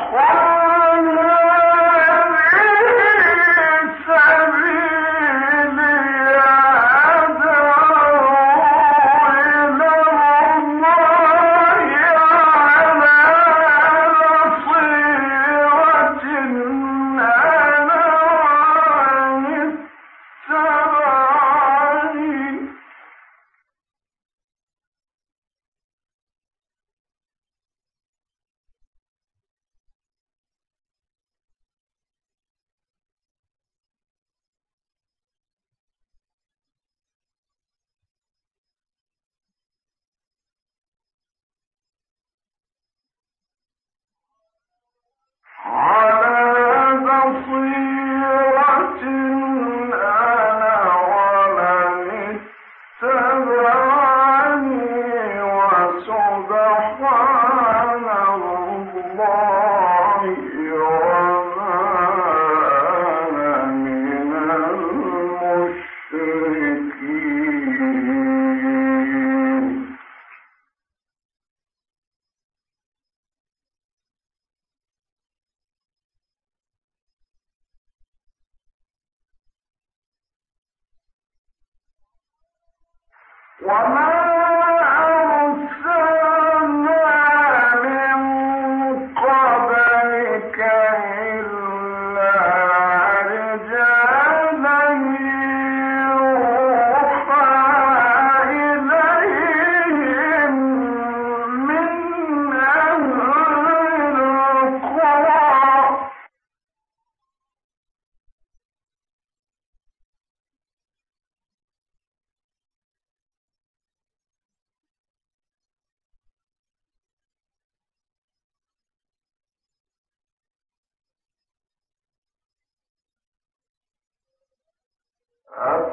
Well,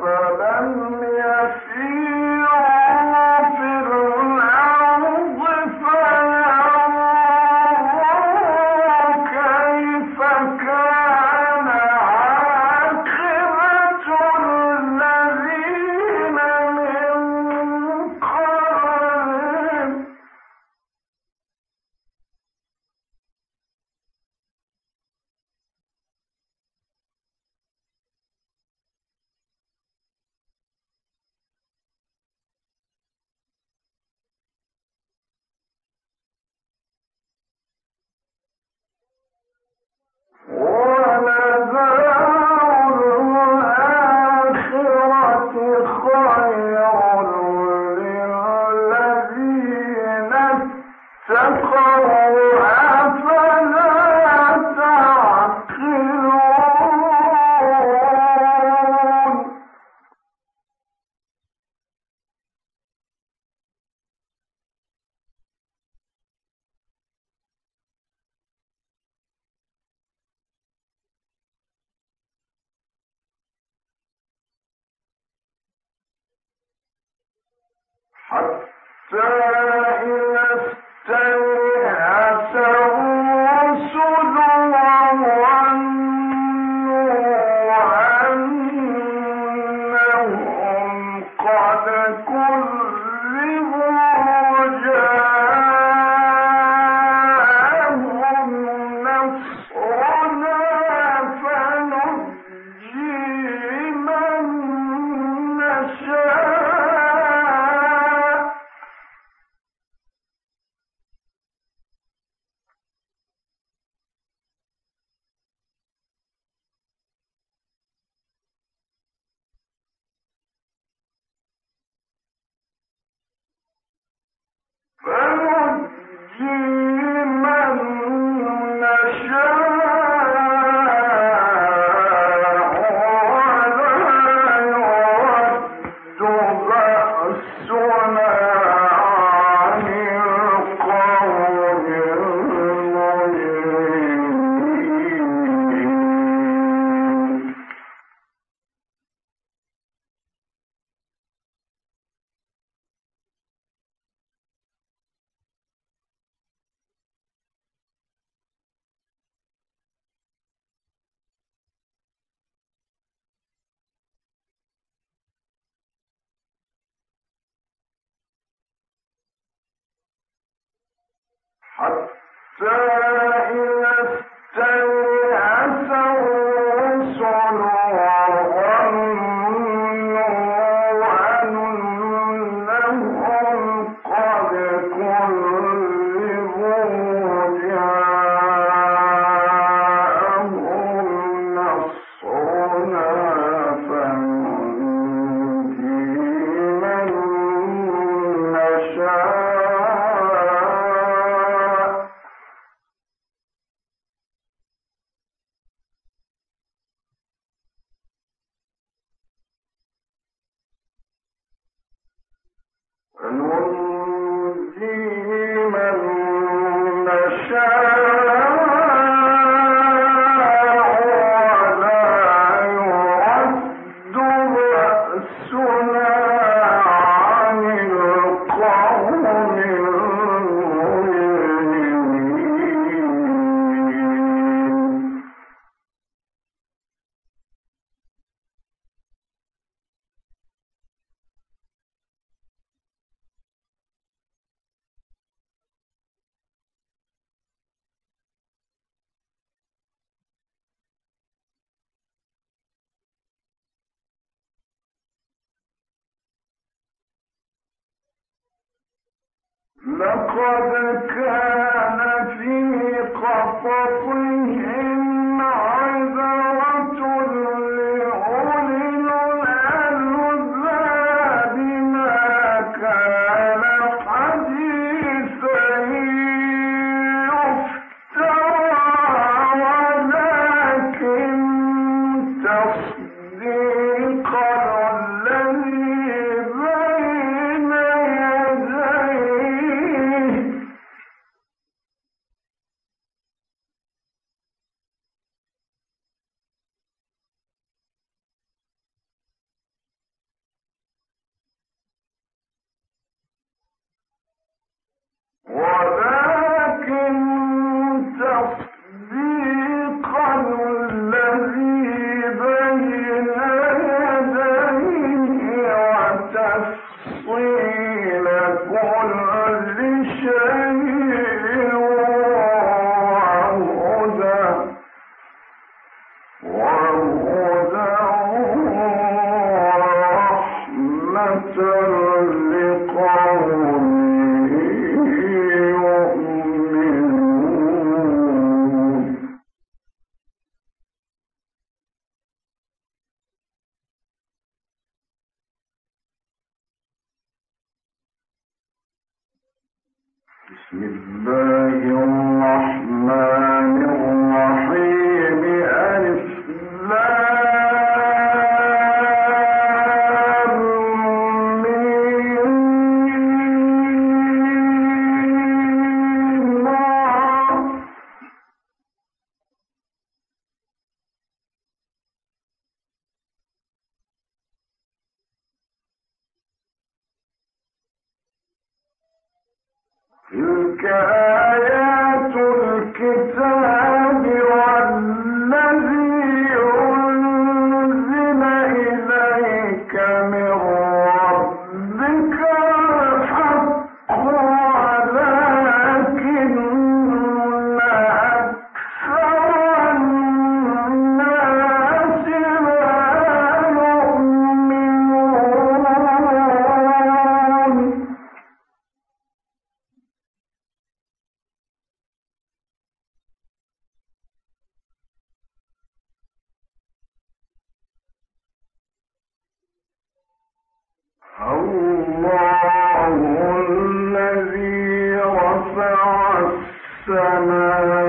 أفلم يسير السائل لقد كان في قصصهم الله الذي رفع السماوات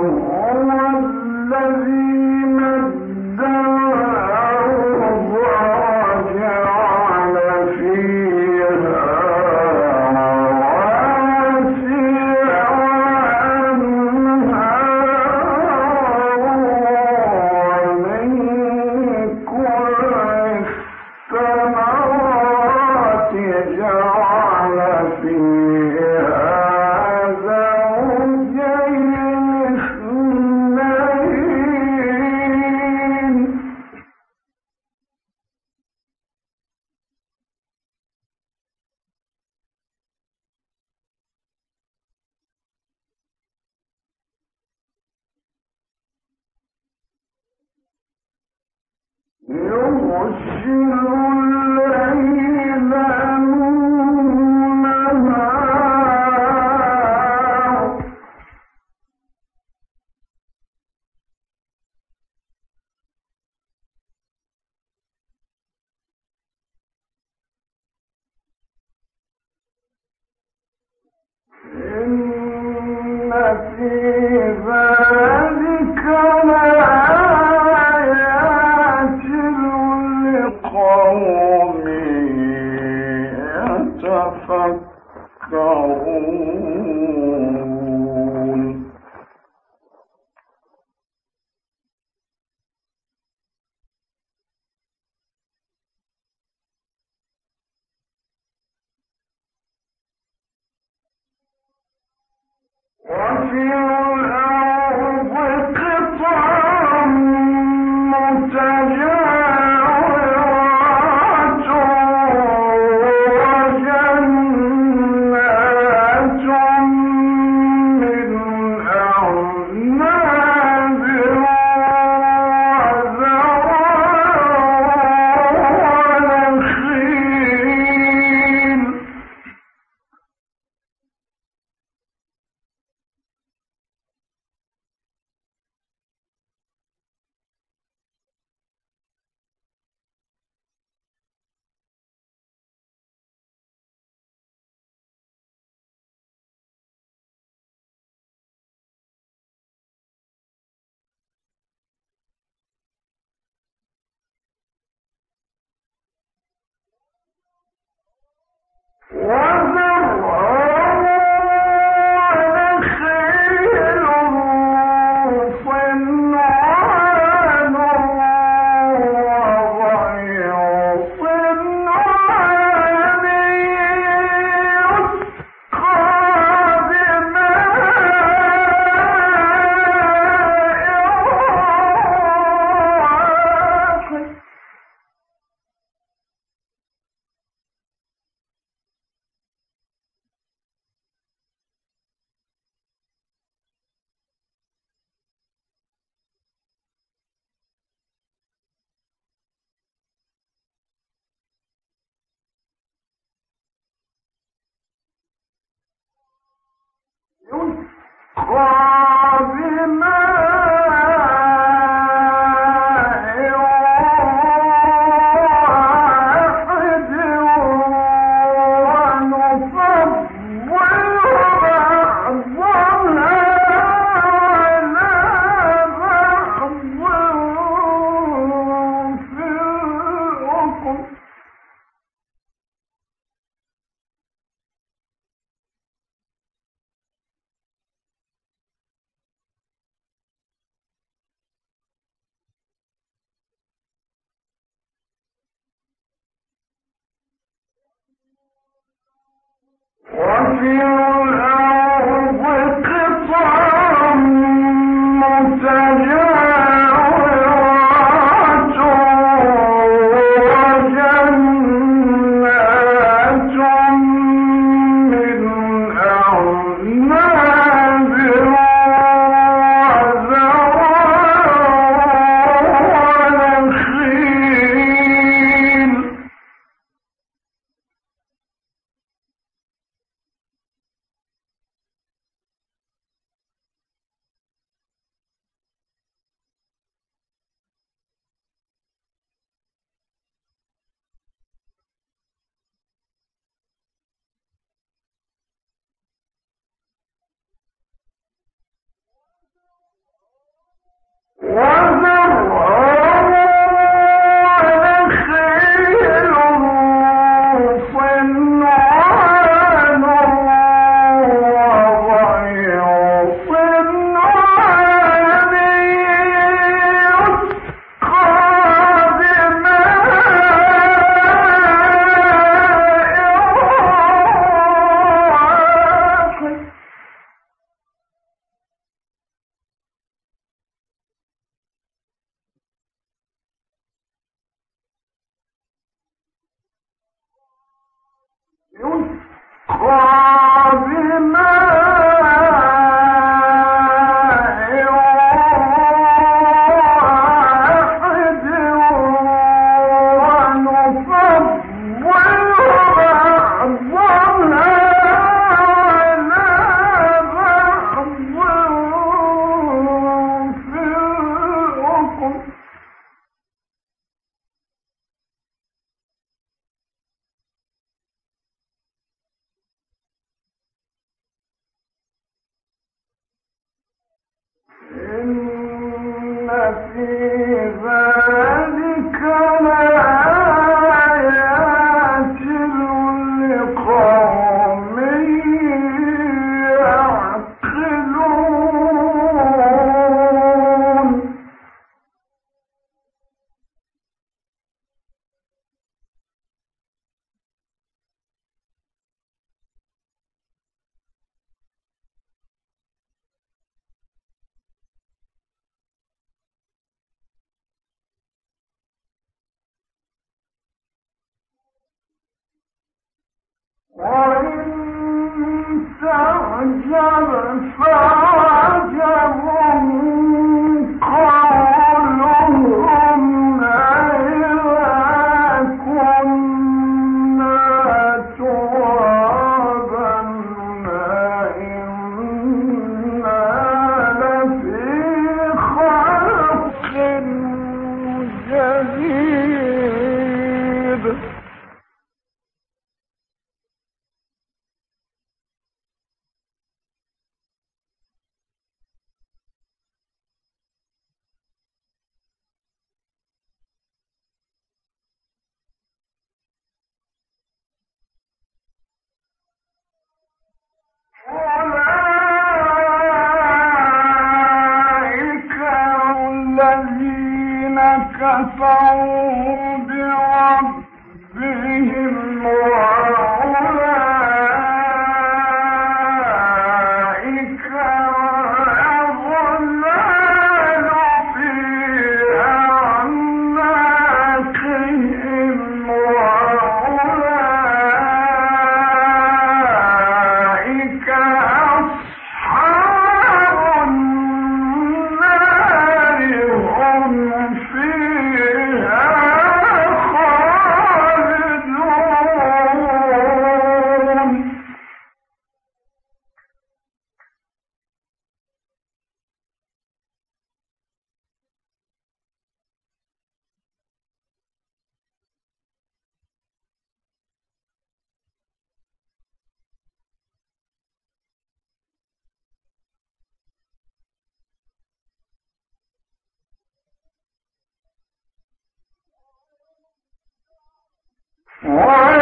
وهو الذي يغشي الليل Dios. Why? عجبا فعجبوا Whoa!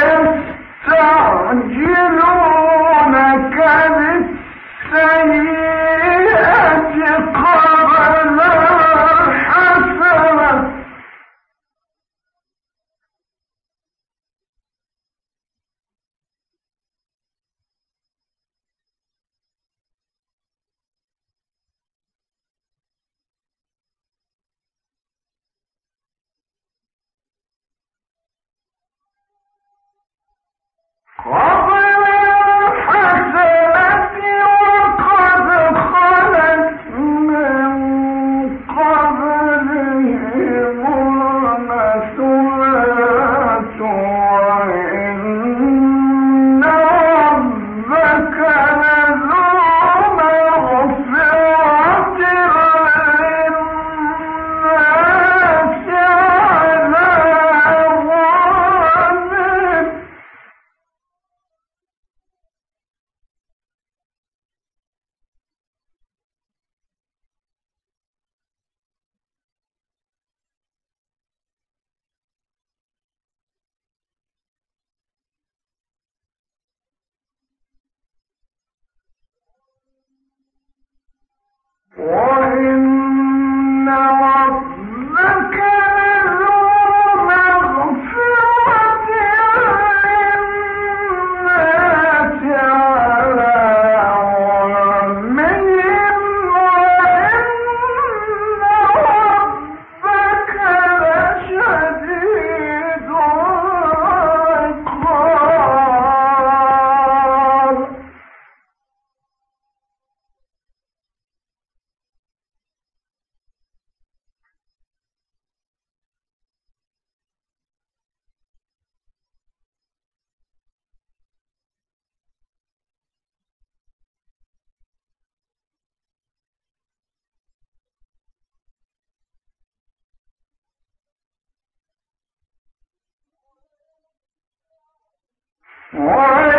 Why?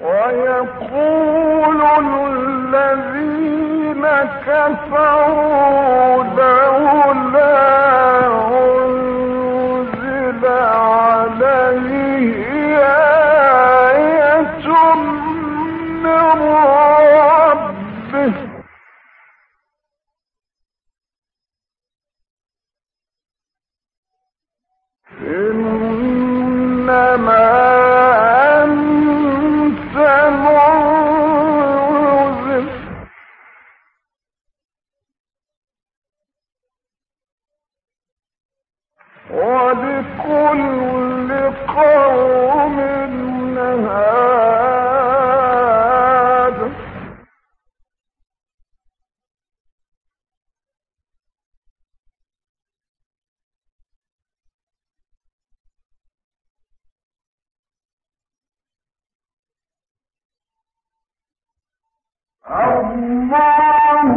ويقول الذين كفروا الله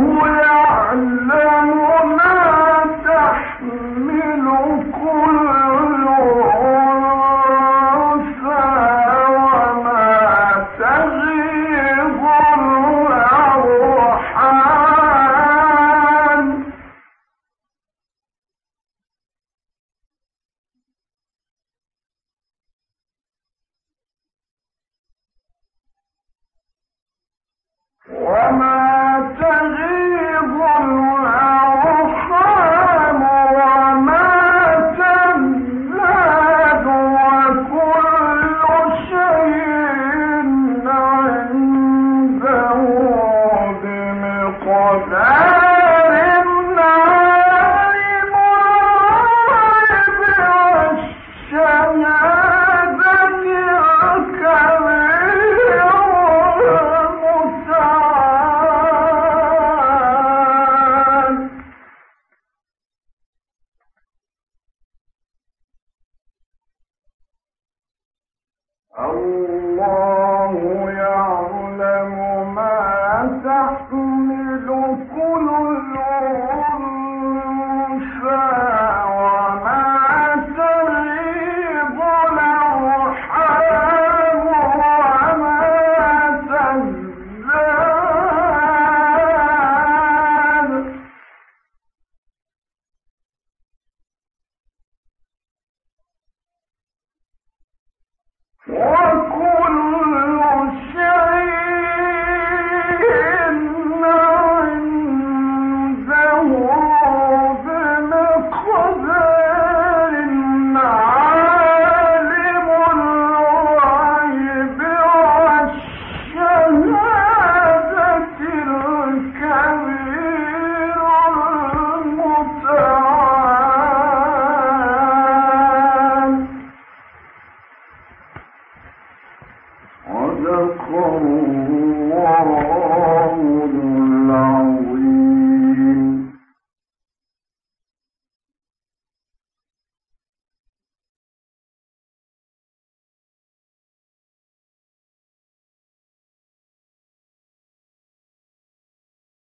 Yeah.